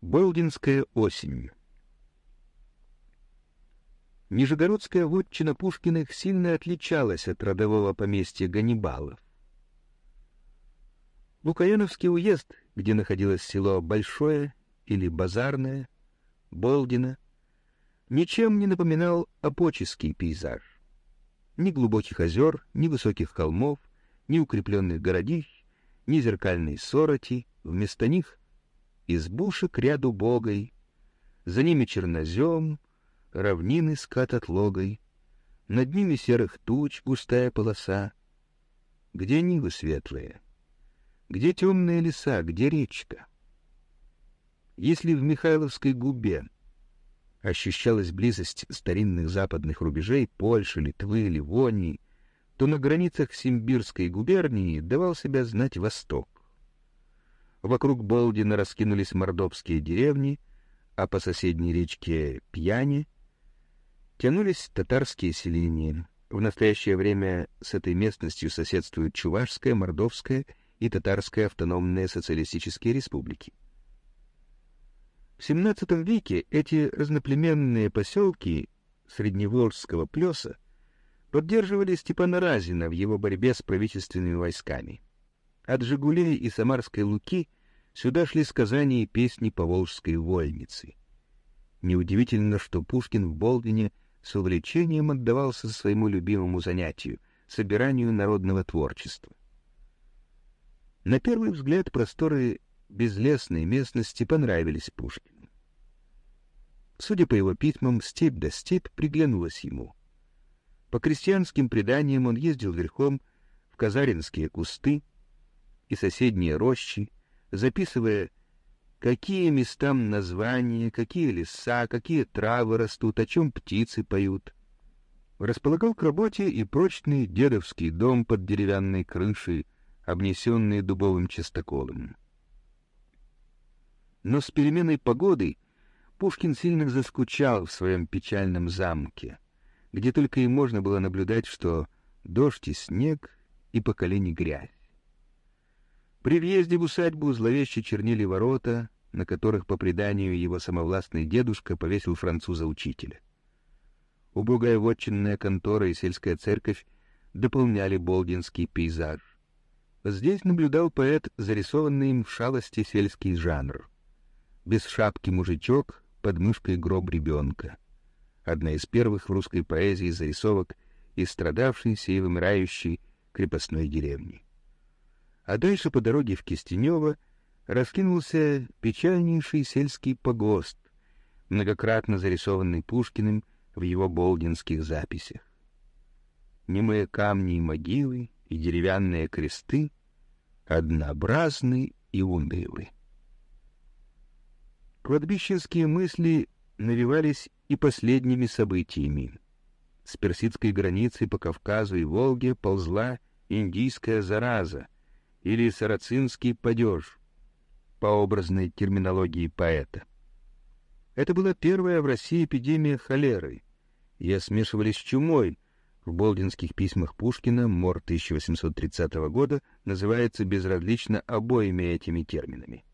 Болдинская осень Нижегородская вотчина Пушкиных сильно отличалась от родового поместья Ганнибалов. Лукояновский уезд, где находилось село Большое или Базарное, Болдина, ничем не напоминал опоческий пейзаж. Ни глубоких озер, ни высоких холмов, ни укрепленных городищ, ни зеркальной сороти, вместо них избушек ряду богой, за ними чернозем, равнины скат отлогой, над ними серых туч густая полоса. Где нивы светлые? Где темные леса? Где речка? Если в Михайловской губе ощущалась близость старинных западных рубежей Польши, Литвы, Ливонии, то на границах Симбирской губернии давал себя знать Восток. Вокруг Болдина раскинулись мордовские деревни, а по соседней речке Пьяне тянулись татарские селения. В настоящее время с этой местностью соседствуют Чувашская, Мордовская и Татарская автономные социалистические республики. В XVII веке эти разноплеменные поселки Средневолжского плеса поддерживали Степана Разина в его борьбе с правительственными войсками. От «Жигулей» и «Самарской Луки» сюда шли сказания и песни поволжской вольницы. Неудивительно, что Пушкин в Болдине с увлечением отдавался своему любимому занятию — собиранию народного творчества. На первый взгляд просторы безлесной местности понравились Пушкину. Судя по его письмам, степь да степь приглянулась ему. По крестьянским преданиям он ездил верхом в казаринские кусты и соседние рощи, записывая, какие местам названия, какие леса, какие травы растут, о чем птицы поют. Располагал к работе и прочный дедовский дом под деревянной крышей, обнесенные дубовым частоколом. Но с переменой погоды Пушкин сильно заскучал в своем печальном замке, где только и можно было наблюдать, что дождь и снег, и по колени грязь. При въезде в усадьбу зловеще чернили ворота, на которых, по преданию, его самовластный дедушка повесил француза-учителя. Убогая вотчинная контора и сельская церковь дополняли болдинский пейзаж. Здесь наблюдал поэт зарисованный им в шалости сельский жанр. Без шапки мужичок, под мышкой гроб ребенка. Одна из первых в русской поэзии зарисовок из страдавшейся и вымирающей крепостной деревни. А дальше по дороге в Кистенево раскинулся печальнейший сельский погост, многократно зарисованный Пушкиным в его болдинских записях. Немые камни и могилы, и деревянные кресты однообразны и унылы. Кладбищенские мысли навивались и последними событиями. С персидской границы по Кавказу и Волге ползла индийская зараза или сарацинский падеж, по образной терминологии поэта. Это была первая в России эпидемия холеры, и смешивались с чумой, в болдинских письмах Пушкина «Мор 1830 года» называется безразлично обоими этими терминами.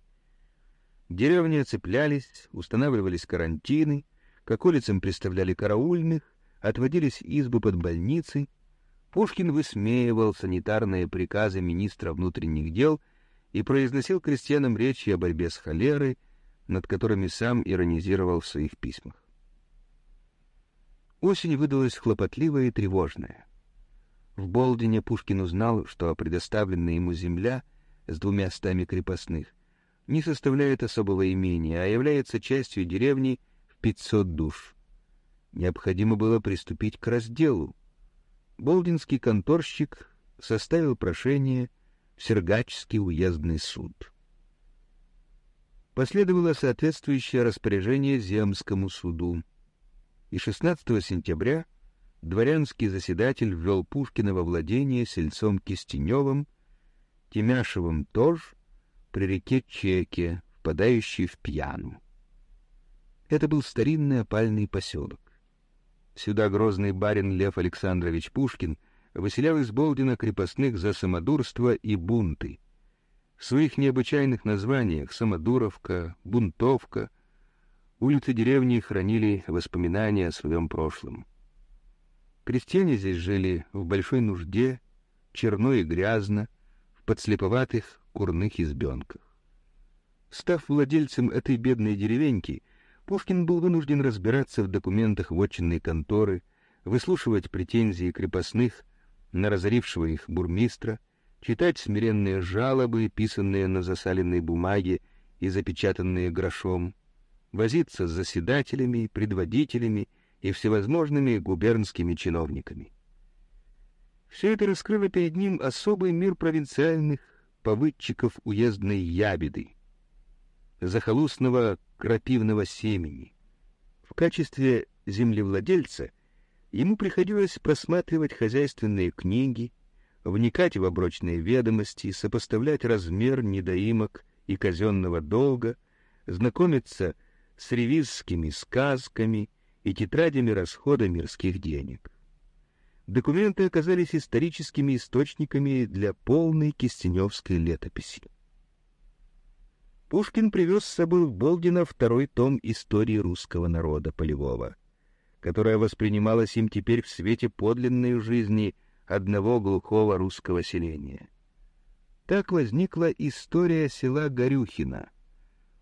Деревни оцеплялись, устанавливались карантины, к околицам представляли караульных, отводились избы под больницы. Пушкин высмеивал санитарные приказы министра внутренних дел и произносил крестьянам речи о борьбе с холерой, над которыми сам иронизировал в своих письмах. Осень выдалась хлопотливая и тревожная. В Болдине Пушкин узнал, что предоставленная ему земля с двумя стами крепостных не составляет особого имения, а является частью деревни в пятьсот душ. Необходимо было приступить к разделу. Болдинский конторщик составил прошение в Сергачский уездный суд. Последовало соответствующее распоряжение Земскому суду — и 16 сентября дворянский заседатель ввел Пушкина во владение сельцом Кистеневым, Темяшевым тоже, при реке Чеке, впадающей в Пьяну. Это был старинный опальный поселок. Сюда грозный барин Лев Александрович Пушкин выселял из Болдина крепостных за самодурство и бунты. В своих необычайных названиях Самодуровка, Бунтовка улицы деревни хранили воспоминания о своем прошлом. Крестьяне здесь жили в большой нужде, черно и грязно, в подслеповатых курных избенках. Став владельцем этой бедной деревеньки, Пушкин был вынужден разбираться в документах вотчинной конторы, выслушивать претензии крепостных на разорившего их бурмистра, читать смиренные жалобы, писанные на засаленной бумаге и запечатанные грошом, возиться с заседателями, предводителями и всевозможными губернскими чиновниками. Все это раскрыло перед ним особый мир провинциальных повыдчиков уездной ябеды, захолустного крапивного семени. В качестве землевладельца ему приходилось просматривать хозяйственные книги, вникать в оброчные ведомости, сопоставлять размер недоимок и казенного долга, знакомиться с ревизскими сказками и тетрадями расхода мирских денег. Документы оказались историческими источниками для полной кистеневской летописи. Пушкин привез с собой в Болдино второй том истории русского народа Полевого, которая воспринималась им теперь в свете подлинной жизни – одного глухого русского селения. Так возникла история села Горюхино,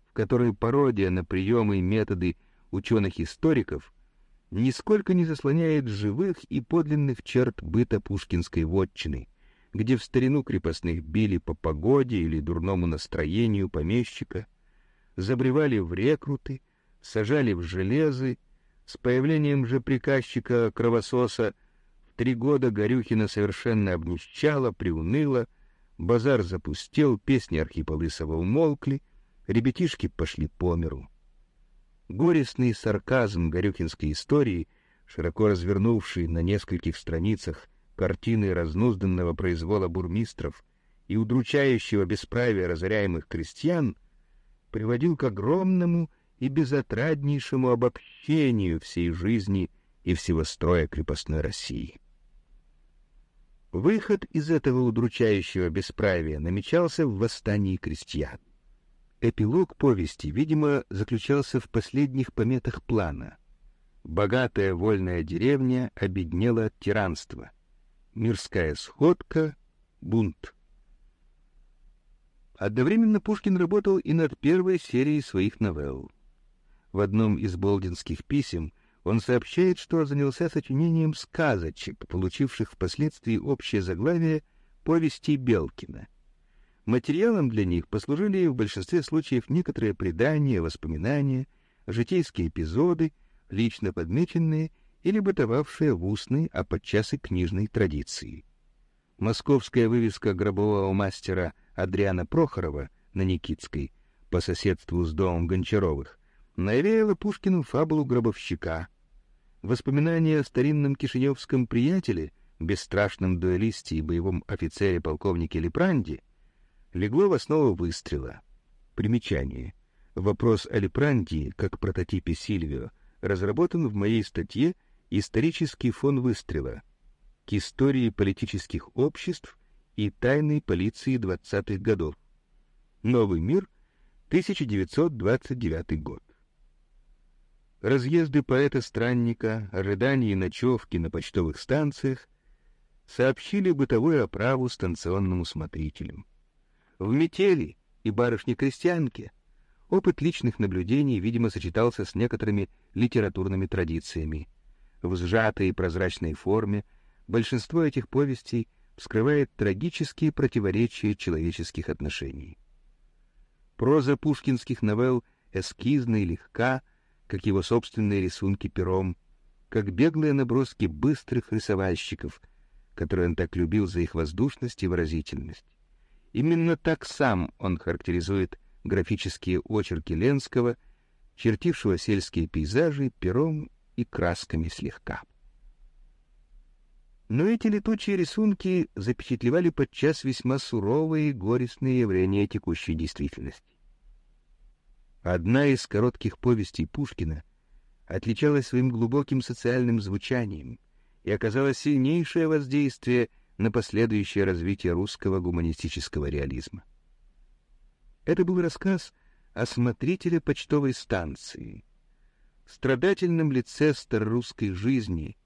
в которой пародия на приемы и методы ученых-историков нисколько не заслоняет живых и подлинных черт быта пушкинской вотчины, где в старину крепостных били по погоде или дурному настроению помещика, забревали в рекруты, сажали в железы, с появлением же приказчика-кровососа три года Горюхина совершенно обнищала, приуныла, базар запустел, песни Архиполысова умолкли, ребятишки пошли по миру. Горестный сарказм горюхинской истории, широко развернувший на нескольких страницах картины разнузданного произвола бурмистров и удручающего бесправия разоряемых крестьян, приводил к огромному и безотраднейшему обобщению всей жизни и всего строя крепостной России. Выход из этого удручающего бесправия намечался в восстании крестьян. Эпилог повести, видимо, заключался в последних пометах плана. Богатая вольная деревня обеднела от тиранства. Мирская сходка, бунт. Одновременно Пушкин работал и над первой серией своих новелл. В одном из болдинских писем — он сообщает, что занялся сочинением сказочек, получивших впоследствии общее заглавие «Повести Белкина». Материалом для них послужили в большинстве случаев некоторые предания, воспоминания, житейские эпизоды, лично подмеченные или бытовавшие в устной, а подчас и книжной традиции. Московская вывеска гробового мастера Адриана Прохорова на Никитской по соседству с домом Гончаровых навеяла Пушкину фабулу гробовщика, Воспоминание о старинном кишиневском приятеле, бесстрашном дуэлисте и боевом офицере полковнике Лепранди, легло в основу выстрела. Примечание. Вопрос о Лепранди, как прототипе Сильвио, разработан в моей статье «Исторический фон выстрела» к истории политических обществ и тайной полиции 20-х годов. Новый мир, 1929 год. Разъезды поэта-странника, ожидания и ночевки на почтовых станциях сообщили бытовую оправу станционному смотрителю. В метели и барышне-крестьянке опыт личных наблюдений, видимо, сочетался с некоторыми литературными традициями. В сжатой и прозрачной форме большинство этих повестей вскрывает трагические противоречия человеческих отношений. Проза пушкинских новелл эскизна и легка — как его собственные рисунки пером, как беглые наброски быстрых рисовальщиков, которые он так любил за их воздушность и выразительность. Именно так сам он характеризует графические очерки Ленского, чертившего сельские пейзажи пером и красками слегка. Но эти летучие рисунки запечатлевали подчас весьма суровые и горестные явления текущей действительности. Одна из коротких повестей Пушкина отличалась своим глубоким социальным звучанием и оказала сильнейшее воздействие на последующее развитие русского гуманистического реализма. Это был рассказ о смотрителе почтовой станции, страдательном лице старорусской жизни,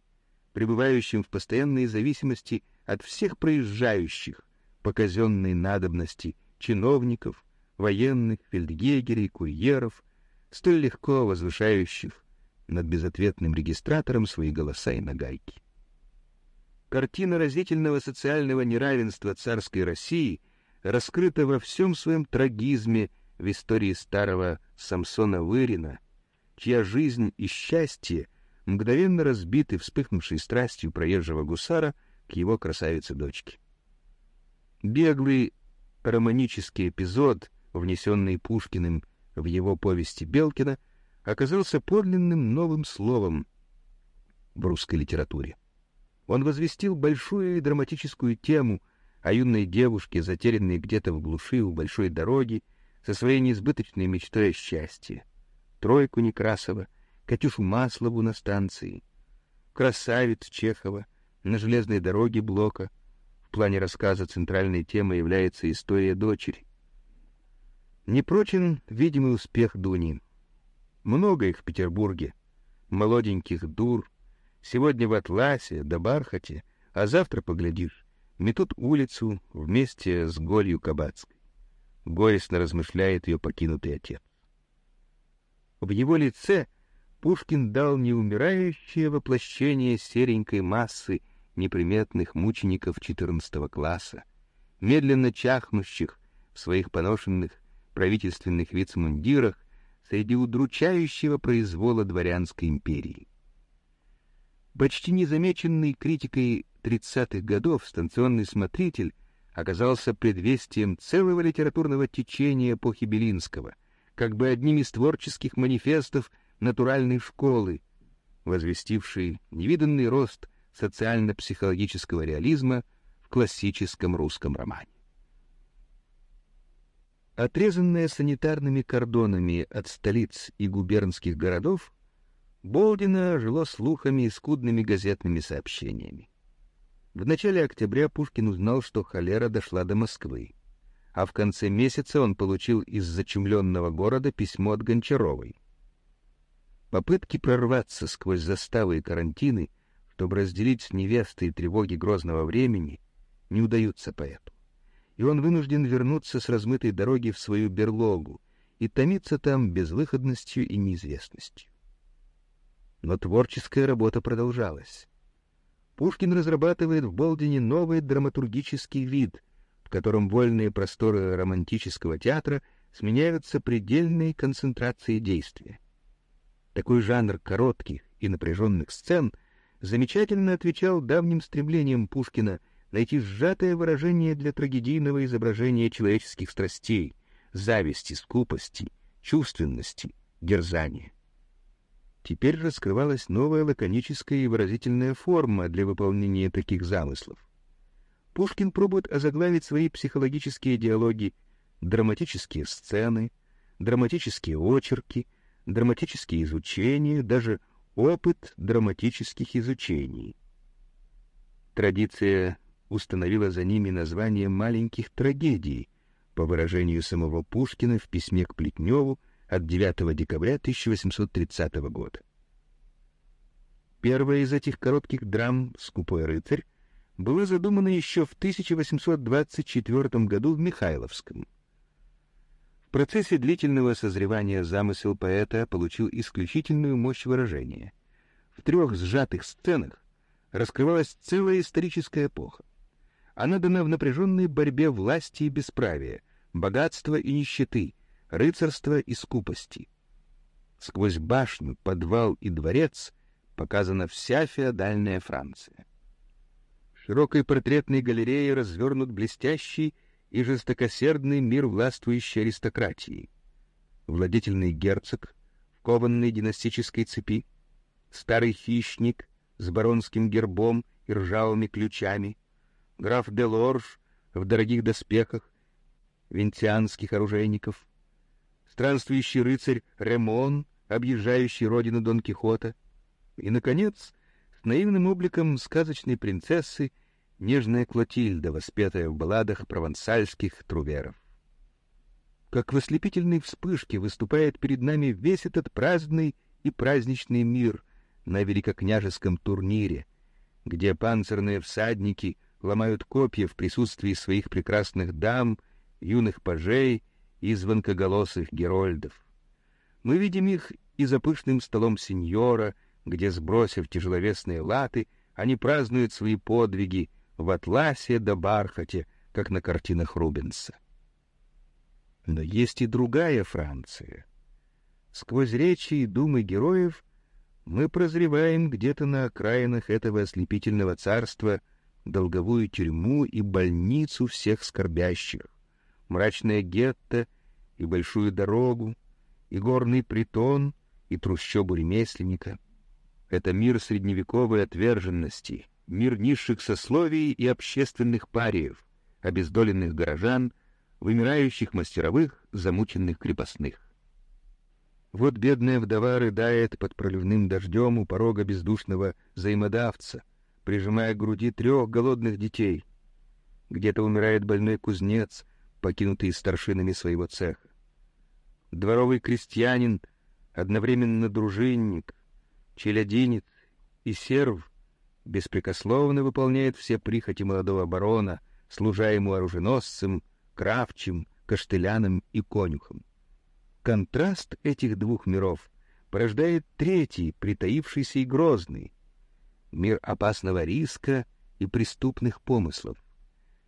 пребывающем в постоянной зависимости от всех проезжающих по казенной надобности чиновников, военных, фельдъегерей, курьеров, столь легко возвышающих над безответным регистратором свои голоса и нагайки. Картина разительного социального неравенства царской России раскрыта во всем своем трагизме в истории старого Самсона Вырина, чья жизнь и счастье мгновенно разбиты вспыхнувшей страстью проезжего гусара к его красавице-дочке. Беглый романический эпизод, внесенный Пушкиным в его повести Белкина, оказался подлинным новым словом в русской литературе. Он возвестил большую и драматическую тему о юной девушке, затерянной где-то в глуши у большой дороги, со своей неизбыточной мечтой о счастье. Тройку Некрасова, Катюшу Маслову на станции, красавиц Чехова на железной дороге Блока. В плане рассказа центральной темой является история дочери. Непрочен видимый успех Дуни. Много их в Петербурге, молоденьких дур, Сегодня в атласе да бархате, а завтра, поглядишь, метут улицу вместе с голью кабацкой. Горестно размышляет ее покинутый отец. В его лице Пушкин дал неумирающее воплощение серенькой массы неприметных мучеников четырнадцатого класса, медленно чахнущих в своих поношенных правительственных вицмундирах среди удручающего произвола дворянской империи. Почти незамеченный критикой 30-х годов станционный смотритель оказался предвестием целого литературного течения эпохи Белинского, как бы одним из творческих манифестов натуральной школы, возвестивший невиданный рост социально-психологического реализма в классическом русском романе. Отрезанная санитарными кордонами от столиц и губернских городов, Болдина жило слухами и скудными газетными сообщениями. В начале октября Пушкин узнал, что холера дошла до Москвы, а в конце месяца он получил из зачумленного города письмо от Гончаровой. Попытки прорваться сквозь заставы и карантины, чтобы разделить с невестой тревоги грозного времени, не удаются поэту, и он вынужден вернуться с размытой дороги в свою берлогу и томиться там безвыходностью и неизвестностью но творческая работа продолжалась. Пушкин разрабатывает в Болдине новый драматургический вид, в котором вольные просторы романтического театра сменяются предельной концентрацией действия. Такой жанр коротких и напряженных сцен замечательно отвечал давним стремлениям Пушкина найти сжатое выражение для трагедийного изображения человеческих страстей, зависти, скупости, чувственности, дерзания. Теперь раскрывалась новая лаконическая и выразительная форма для выполнения таких замыслов. Пушкин пробует озаглавить свои психологические диалоги драматические сцены, драматические очерки, драматические изучения, даже опыт драматических изучений. Традиция установила за ними название маленьких трагедий, по выражению самого Пушкина в письме к Плетневу от 9 декабря 1830 года. Первая из этих коротких драм «Скупой рыцарь» была задумана еще в 1824 году в Михайловском. В процессе длительного созревания замысел поэта получил исключительную мощь выражения. В трех сжатых сценах раскрывалась целая историческая эпоха. Она дана в напряженной борьбе власти и бесправия, богатства и нищеты, рыцарства и скупости. Сквозь башню, подвал и дворец показана вся феодальная Франция. Широкой портретной галерее развернут блестящий и жестокосердный мир властвующей аристократии. Владетельный герцог в династической цепи, старый хищник с баронским гербом и ржавыми ключами, граф де Лорж в дорогих доспехах венцианских оружейников, странствующий рыцарь Ремон, объезжающий родину Дон Кихота, и, наконец, наивным обликом сказочной принцессы нежная Клотильда, воспетая в балладах провансальских труверов. как в ослепительной вспышке выступает перед нами весь этот праздный и праздничный мир на великокняжеском турнире, где панцирные всадники ломают копья в присутствии своих прекрасных дам, юных пажей и звонкоголосых герольдов. Мы видим их и за пышным столом сеньора, где, сбросив тяжеловесные латы, они празднуют свои подвиги в атласе да бархате, как на картинах Рубенса. Но есть и другая Франция. Сквозь речи и думы героев мы прозреваем где-то на окраинах этого ослепительного царства долговую тюрьму и больницу всех скорбящих, мрачное гетто и большую дорогу, и горный притон, и трущобу ремесленника. Это мир средневековой отверженности, мир низших сословий и общественных париев, обездоленных горожан, вымирающих мастеровых, замученных крепостных. Вот бедная вдова рыдает под проливным дождем у порога бездушного взаимодавца, прижимая к груди трех голодных детей. Где-то умирает больной кузнец, покинутый старшинами своего цеха. Дворовый крестьянин, одновременно дружинник, челядинец и серв, беспрекословно выполняет все прихоти молодого барона, служа ему оруженосцем, кравчим, каштеляном и конюхом. Контраст этих двух миров порождает третий, притаившийся и грозный — мир опасного риска и преступных помыслов.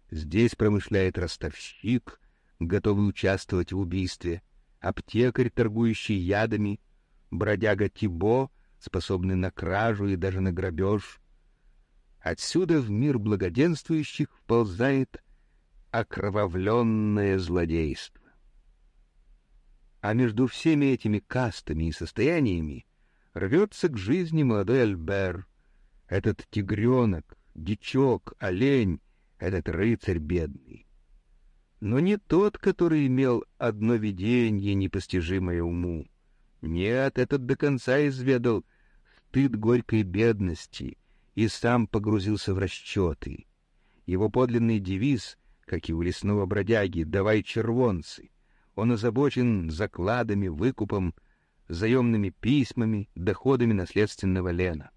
Здесь промышляет ростовщик, готовый участвовать в убийстве, аптекарь, торгующий ядами, бродяга Тибо, способный на кражу и даже на грабеж. Отсюда в мир благоденствующих вползает окровавленное злодейство. А между всеми этими кастами и состояниями рвется к жизни молодой Альбер, этот тигренок, дичок, олень, этот рыцарь бедный. Но не тот, который имел одно видение, непостижимое уму. Нет, этот до конца изведал стыд горькой бедности и сам погрузился в расчеты. Его подлинный девиз, как и у лесного бродяги «давай червонцы», он озабочен закладами, выкупом, заемными письмами, доходами наследственного Лена.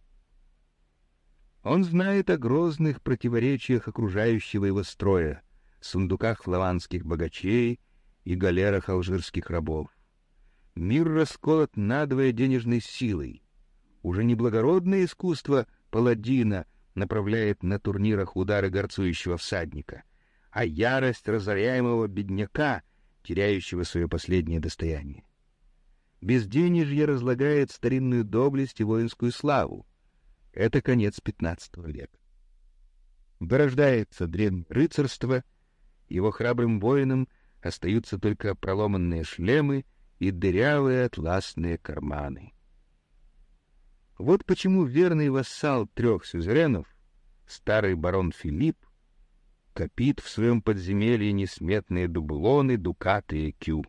Он знает о грозных противоречиях окружающего его строя, сундуках флаванских богачей и галерах алжирских рабов. Мир расколот надвое денежной силой. Уже не благородное искусство паладина направляет на турнирах удары горцующего всадника, а ярость разоряемого бедняка — теряющего свое последнее достояние. Безденежье разлагает старинную доблесть и воинскую славу. Это конец XV века. Вырождается древнее рыцарство, его храбрым воинам остаются только проломанные шлемы и дырявые атласные карманы. Вот почему верный вассал трех сюзеренов, старый барон Филипп, копит в своем подземелье несметные дублоны, дукаты и кю.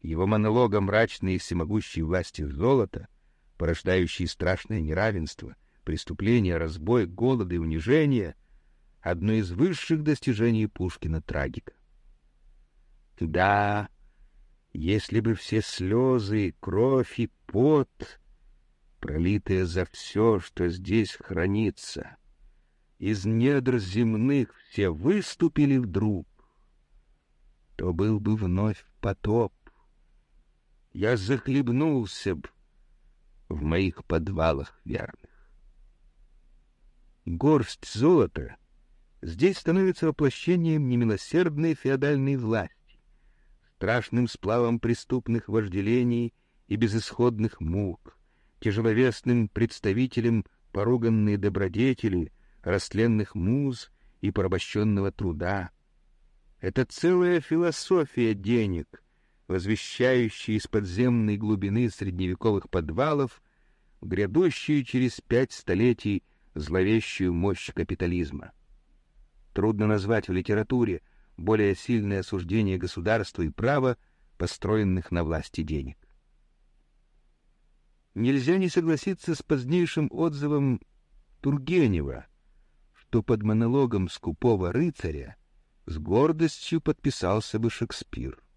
Его монолог о мрачной и всемогущей власти золота, порождающей страшное неравенство, преступления, разбой, голод и унижение — одно из высших достижений Пушкина трагика. Да, если бы все слезы, кровь и пот, пролитые за все, что здесь хранится — из недр земных все выступили вдруг, то был бы вновь потоп. Я захлебнулся б в моих подвалах верных. Горсть золота здесь становится воплощением немилосердной феодальной власти, страшным сплавом преступных вожделений и безысходных мук, тяжеловесным представителем поруганной добродетели — растленных муз и порабощенного труда. Это целая философия денег, возвещающая из подземной глубины средневековых подвалов грядущую через пять столетий зловещую мощь капитализма. Трудно назвать в литературе более сильное осуждение государства и права, построенных на власти денег. Нельзя не согласиться с позднейшим отзывом Тургенева — то под монологом скупого рыцаря с гордостью подписался бы Шекспир.